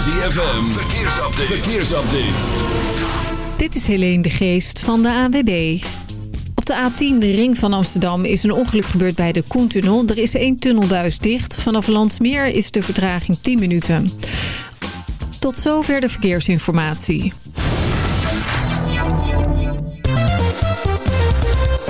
ZFM, verkeersupdate. Dit is Helene de Geest van de AWB. Op de A10, de ring van Amsterdam, is een ongeluk gebeurd bij de Koentunnel. Er is één tunnelbuis dicht. Vanaf Landsmeer is de vertraging 10 minuten. Tot zover de verkeersinformatie.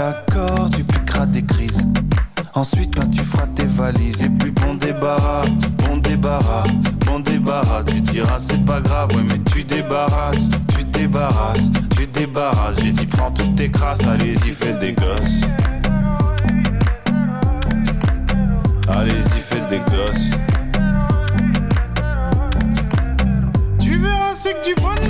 D'accord, tu piqueras des crises. Ensuite, ben, tu feras tes valises. Et puis, bon débarras, bon débarras, bon débarras. Tu diras, c'est pas grave, ouais, mais tu débarrasses, tu débarrasses, tu débarrasses. J'ai dit, prends toutes tes crasses, allez-y, fais des gosses. Allez-y, fais des gosses. Tu verras, c'est que du bonheur.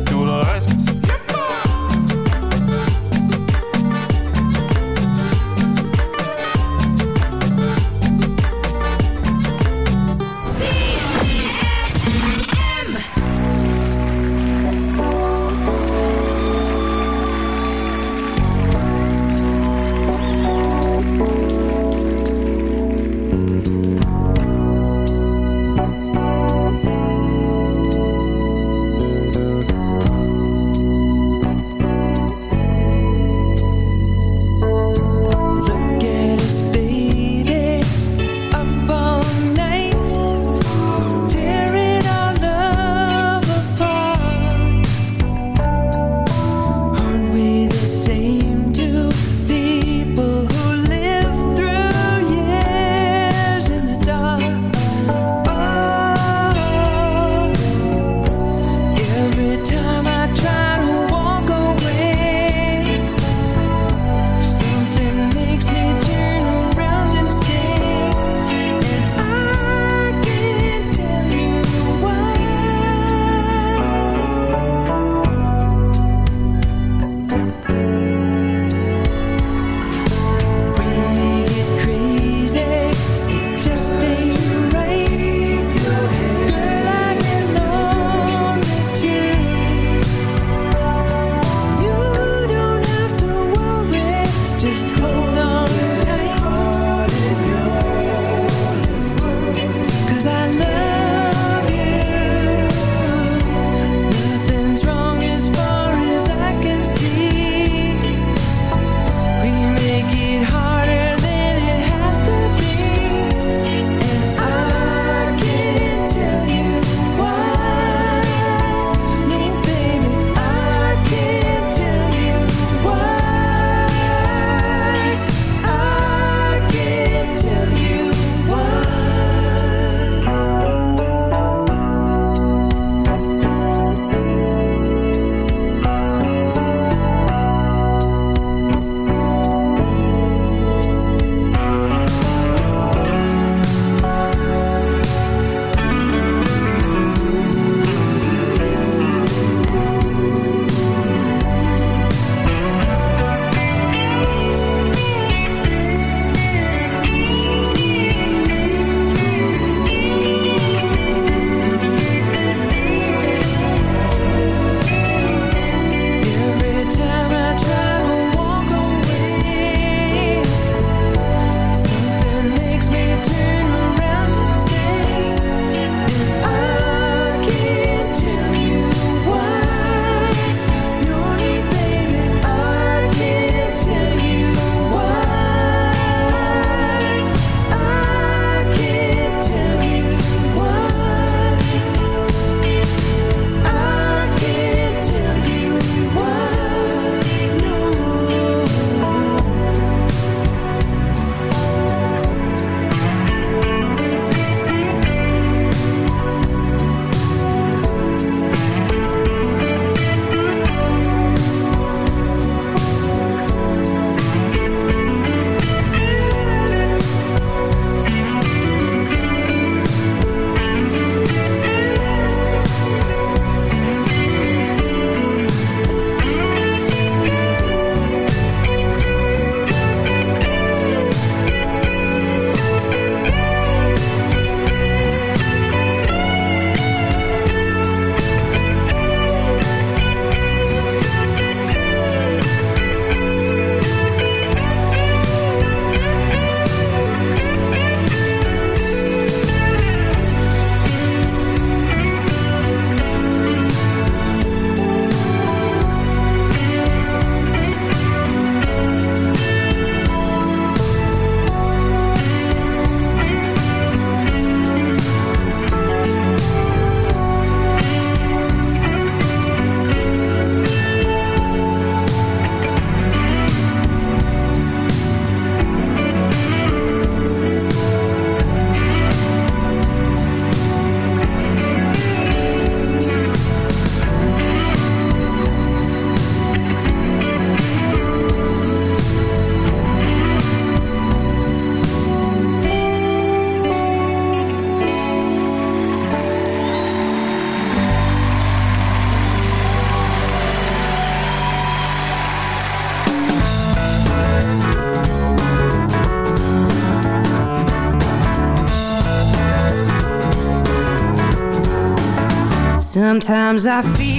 Sometimes I feel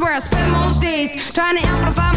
where I spend most days trying to amplify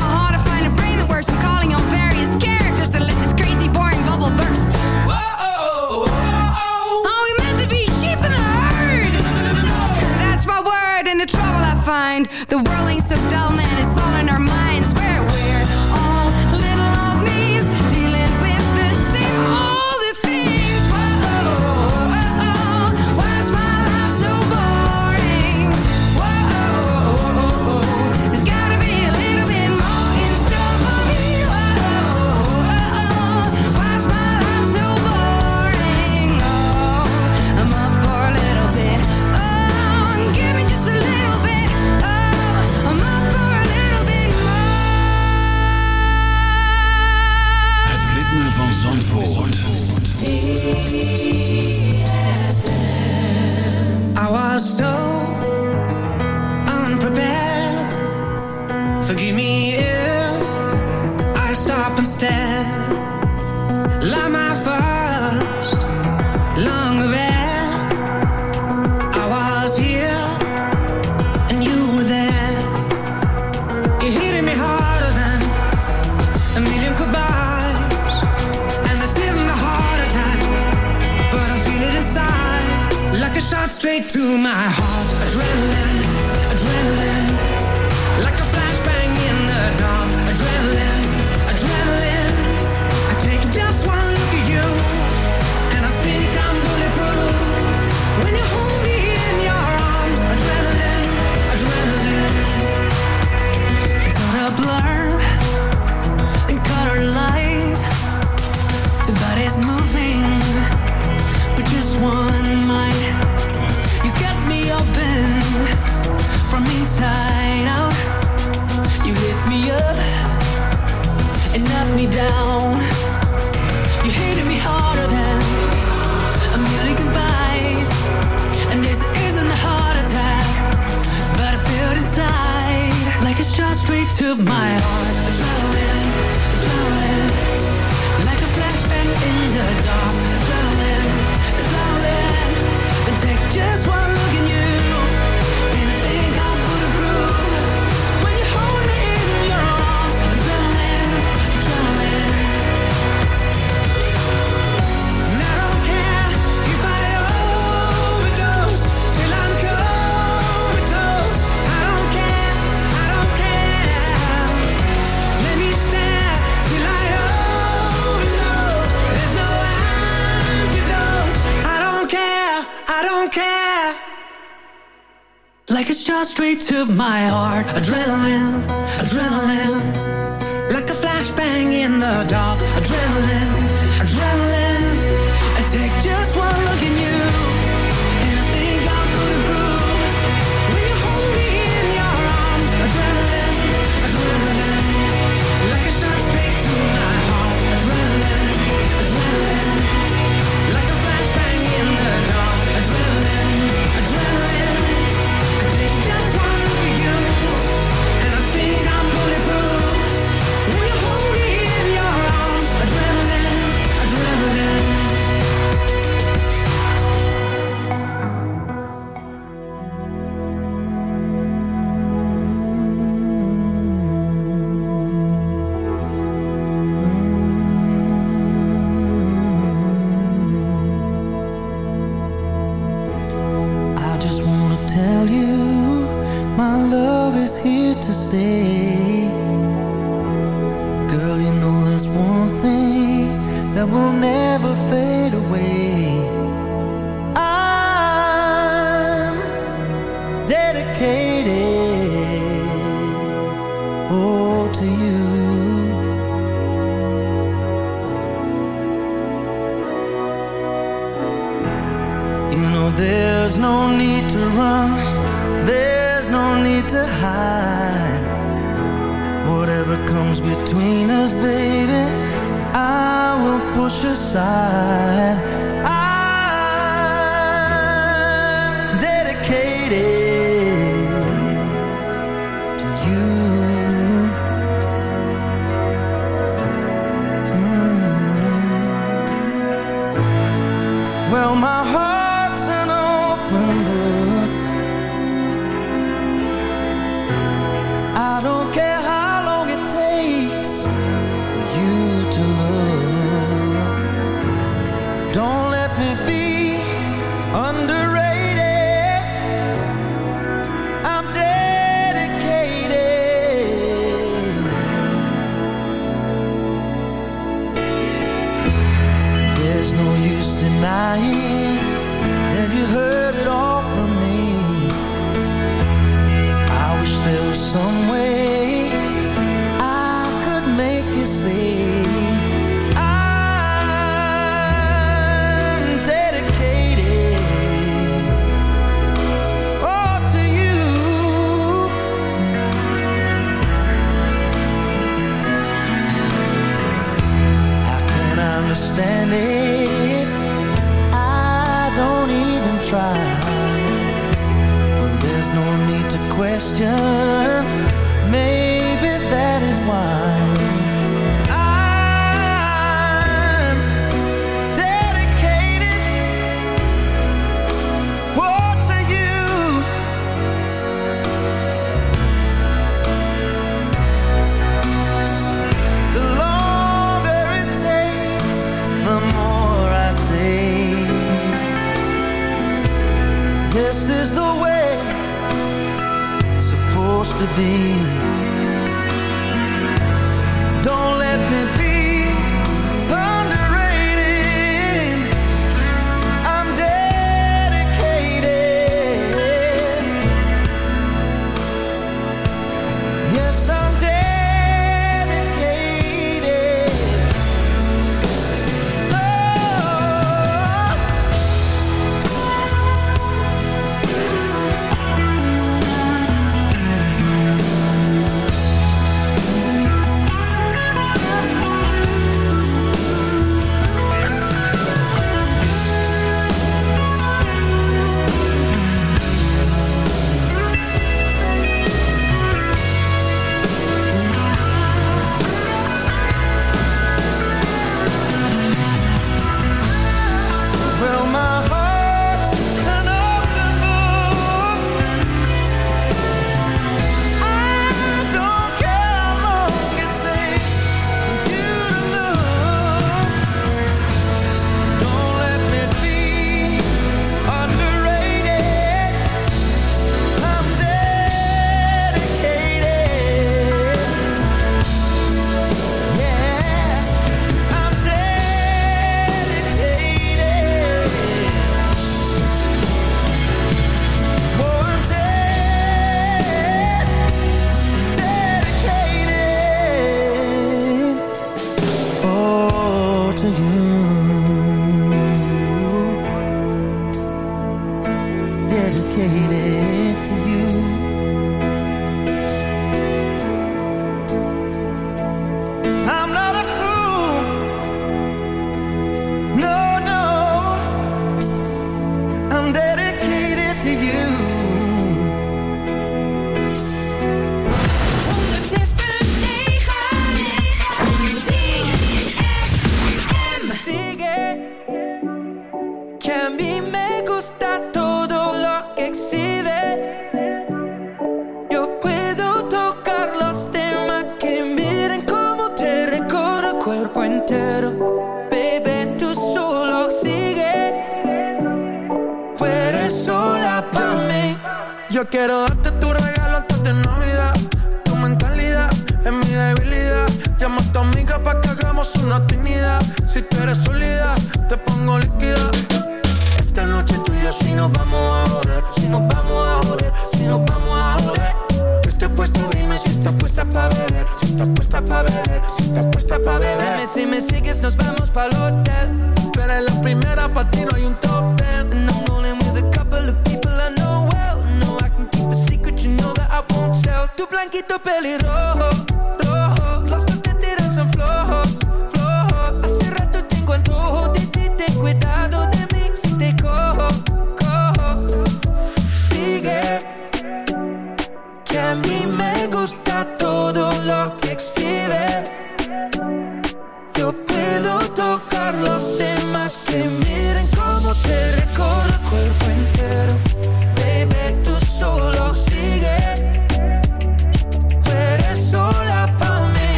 si estás puesta para beber, si estás puesta para beber. Dime si me sigues, nos vamos para el hotel. Pero en la primera pa' ti no hay un top ten. And I'm rolling with a couple of people I know well. No, I can keep a secret, you know that I won't tell. Tu blanquito pelirrojo.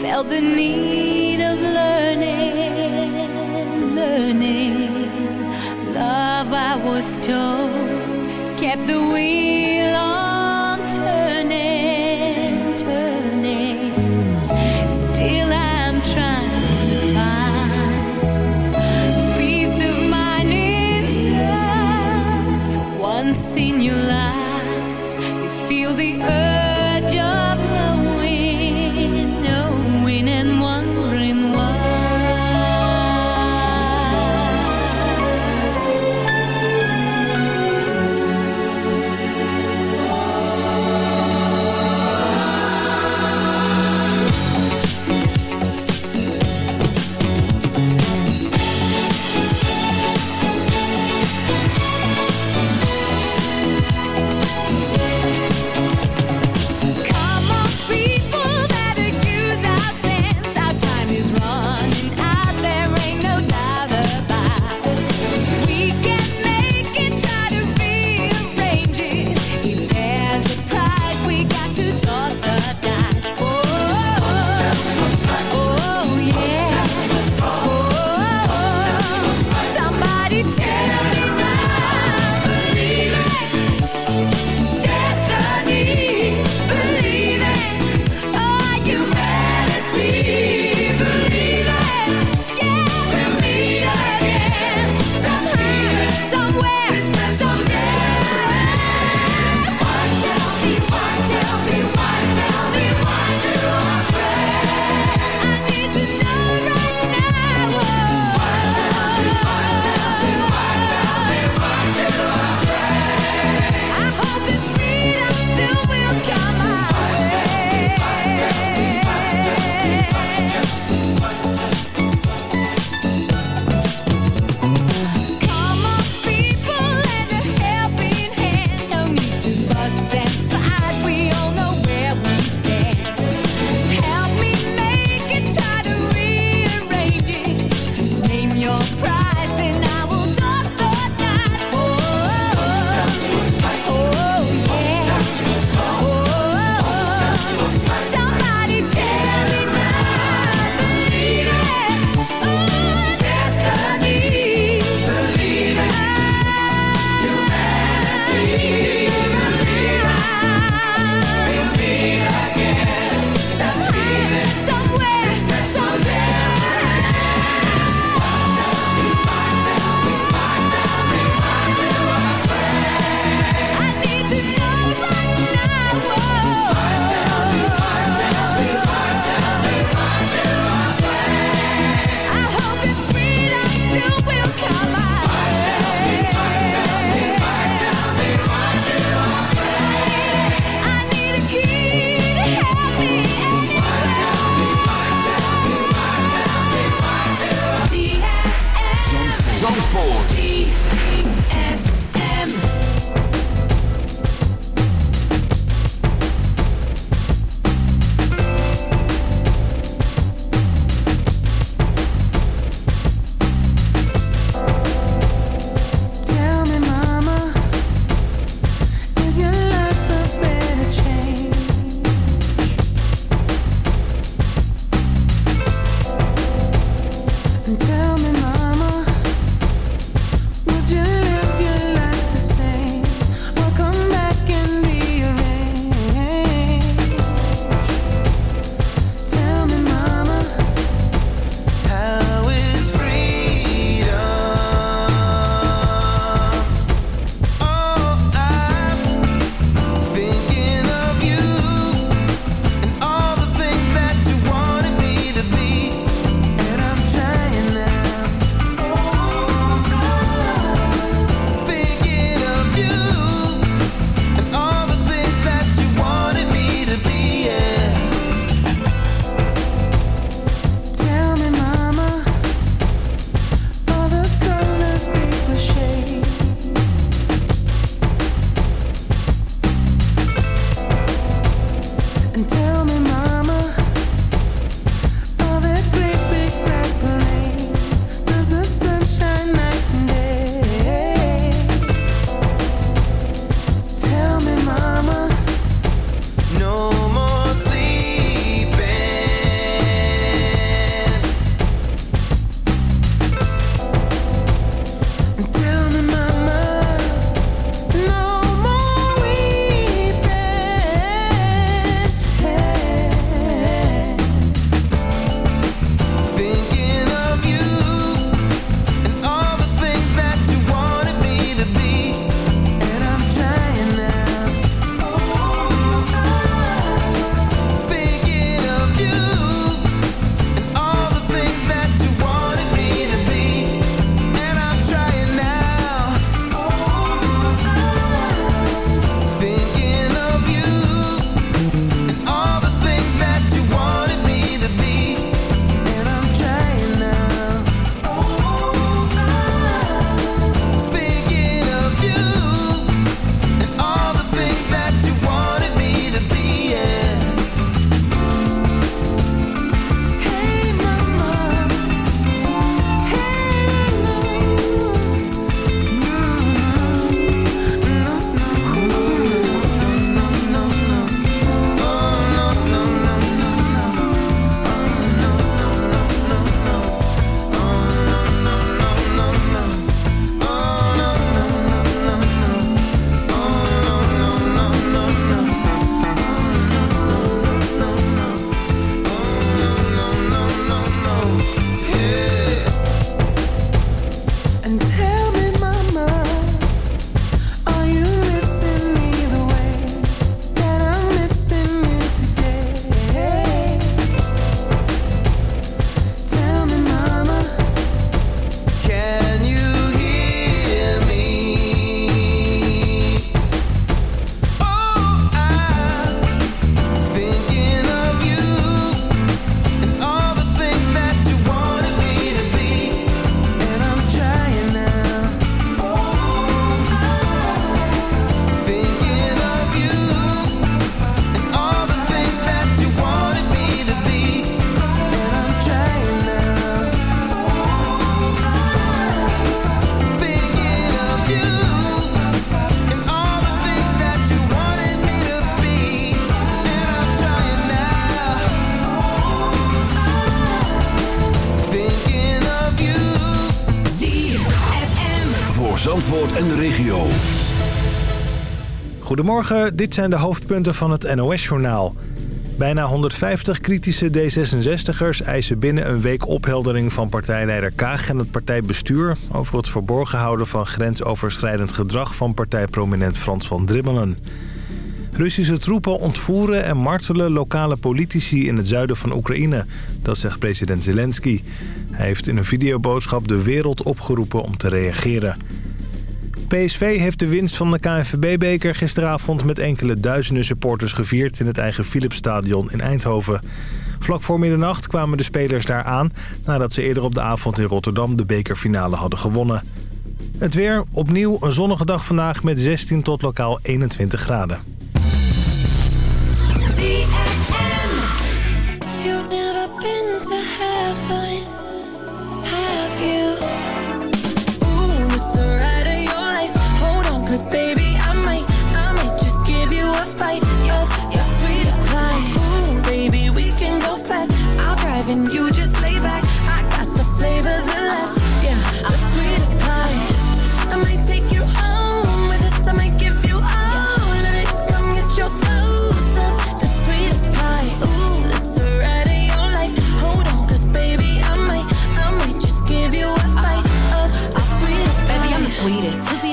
felt the need of learning, learning. Love, I was told. En de regio. Goedemorgen, dit zijn de hoofdpunten van het NOS-journaal. Bijna 150 kritische D66'ers eisen binnen een week opheldering van partijleider Kaag en het partijbestuur... over het verborgen houden van grensoverschrijdend gedrag van partijprominent Frans van Drimmelen. Russische troepen ontvoeren en martelen lokale politici in het zuiden van Oekraïne. Dat zegt president Zelensky. Hij heeft in een videoboodschap de wereld opgeroepen om te reageren. PSV heeft de winst van de KNVB-beker gisteravond met enkele duizenden supporters gevierd in het eigen Philipsstadion in Eindhoven. Vlak voor middernacht kwamen de spelers daar aan nadat ze eerder op de avond in Rotterdam de bekerfinale hadden gewonnen. Het weer, opnieuw een zonnige dag vandaag met 16 tot lokaal 21 graden. 'Cause baby, I might, I might just give you a bite of your sweetest pie. Ooh, baby, we can go fast. I'll drive and you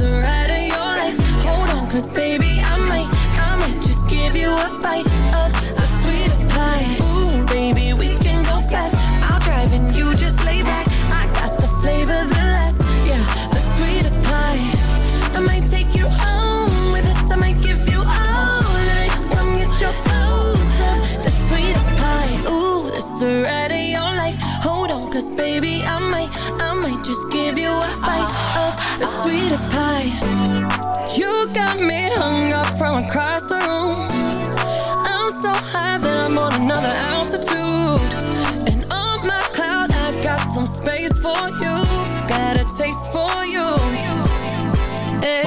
the ride of your life. Hold on, 'cause baby, I might, I might just give you a bite of the sweetest pie. Ooh, baby, we can go fast.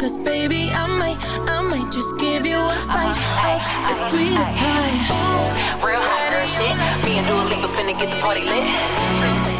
Cause baby, I might, I might just give you a uh-huh. bite of the sweetest pie. Real hot girl shit. Me and Dua Lipa finna get the party lit.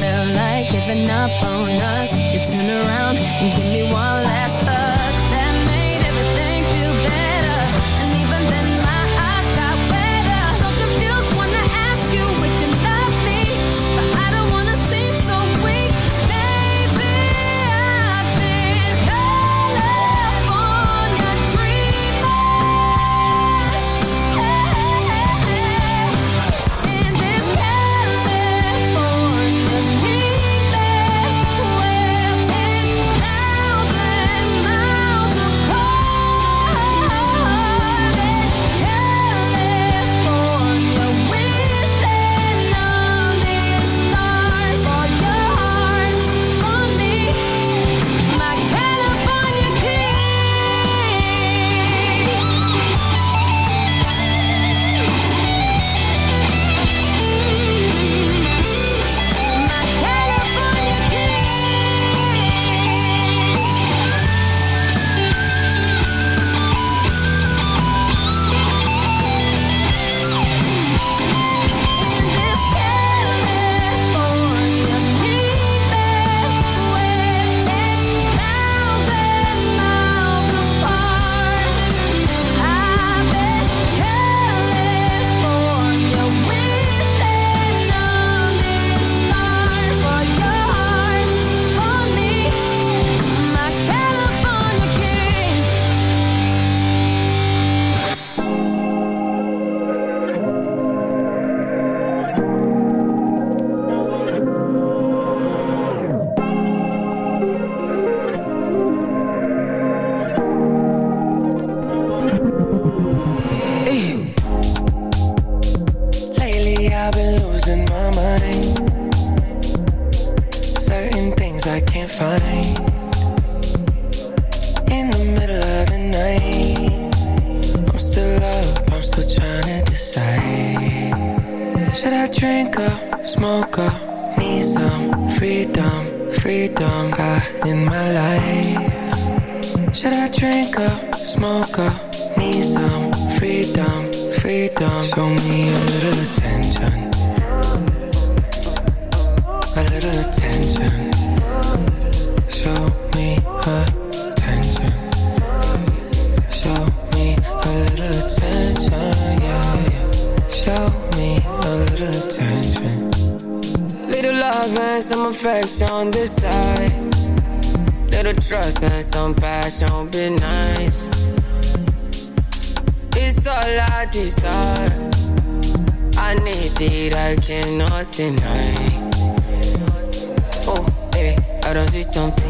Felt like giving up on us. You turn around and give me one last hug. I cannot deny. Oh, baby, I don't see something.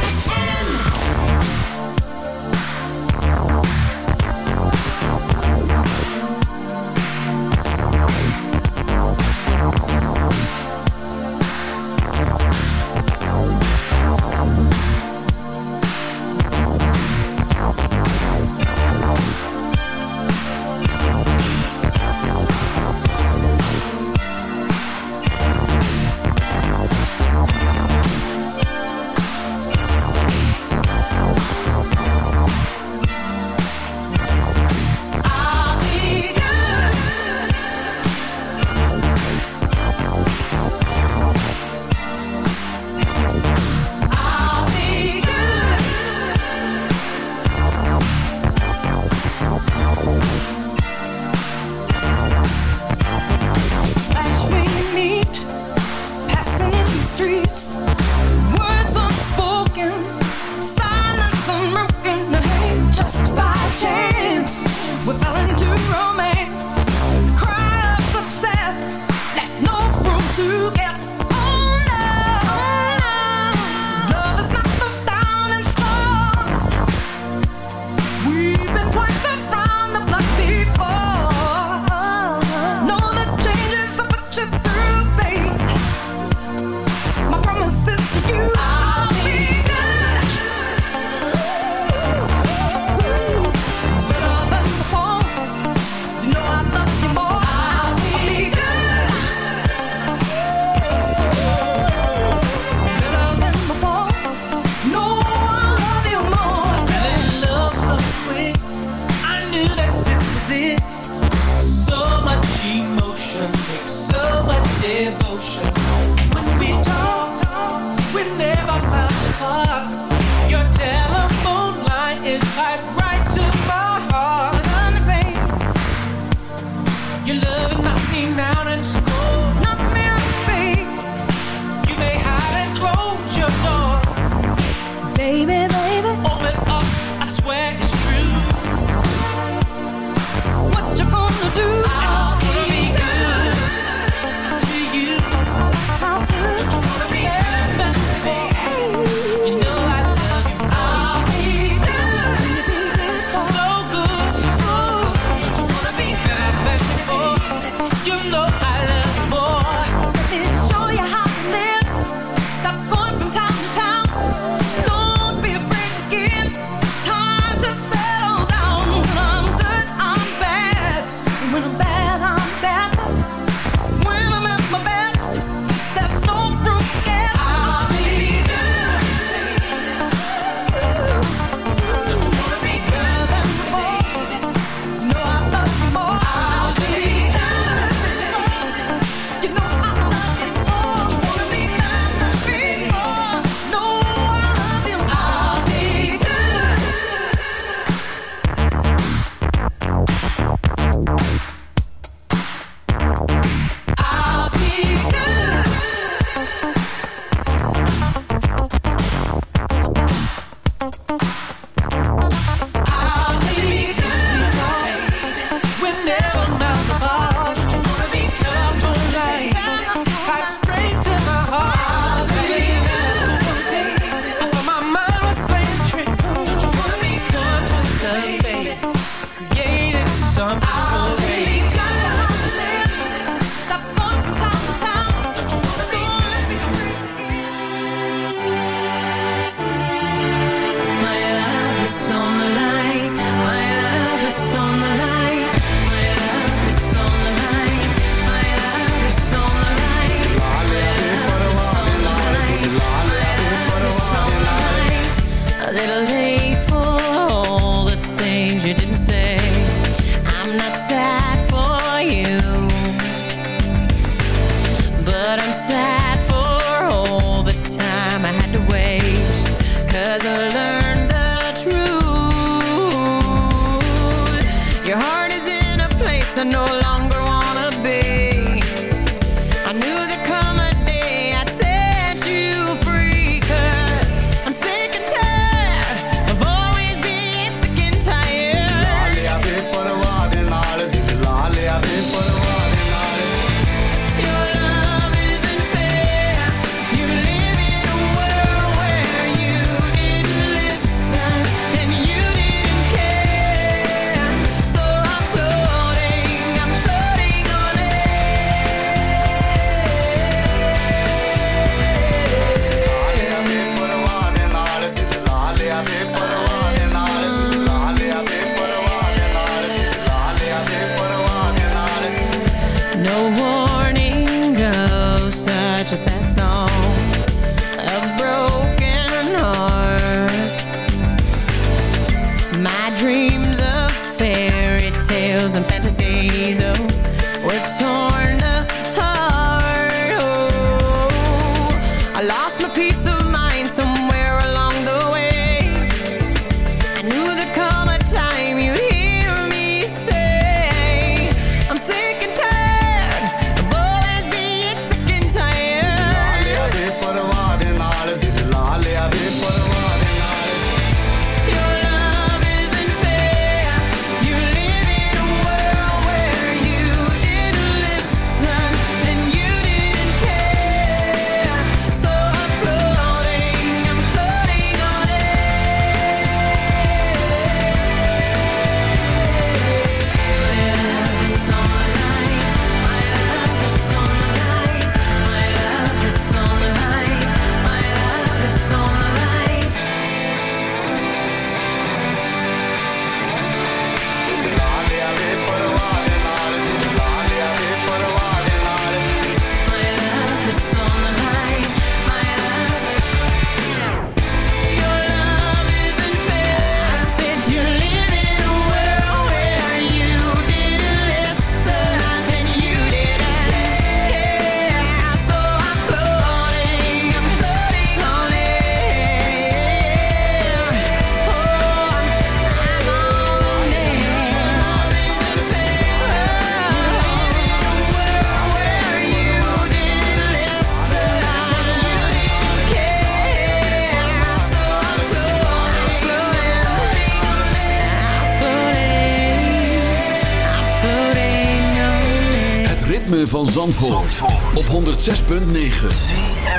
Op 106.9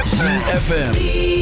ZFM.